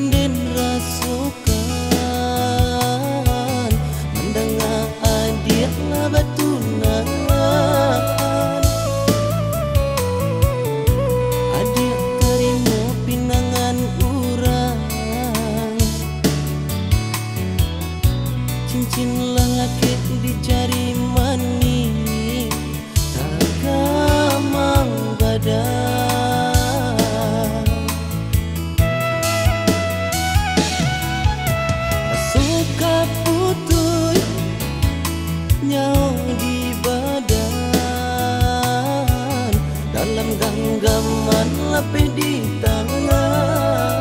dan den rasuk di badan Dalam genggaman lebih di tangan.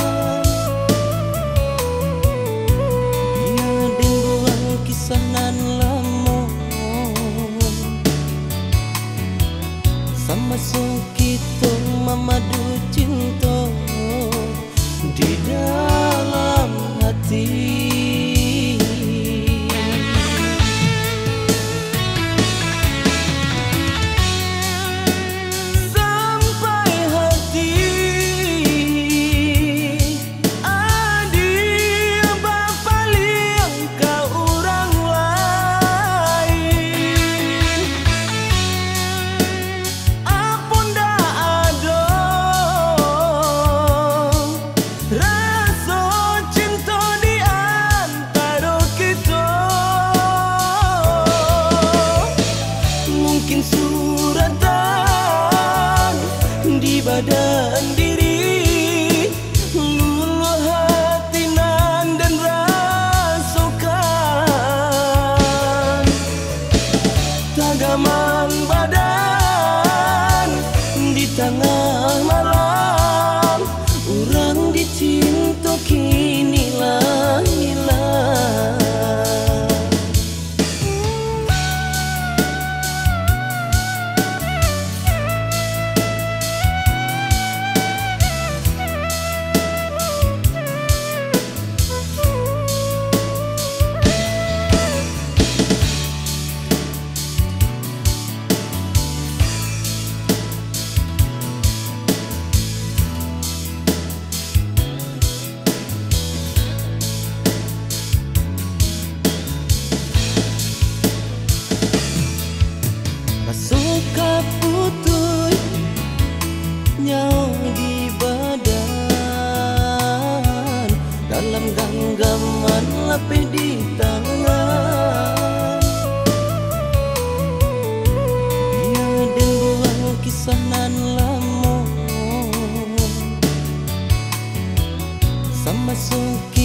Ya dimbuang kisanan lama Sama semua 的梦 dalam genggaman lebih di tangan. Ya dan buang kisah nan lama Sama suki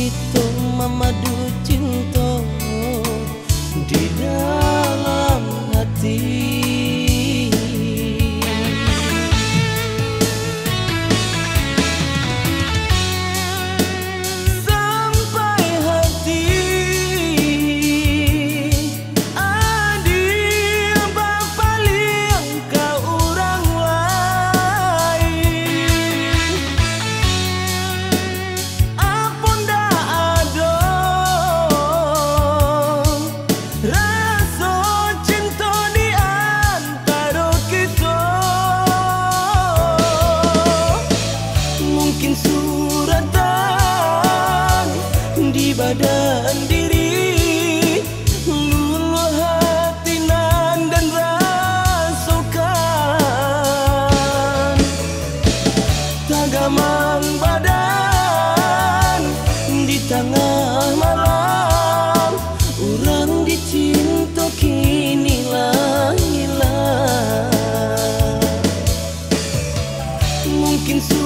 can see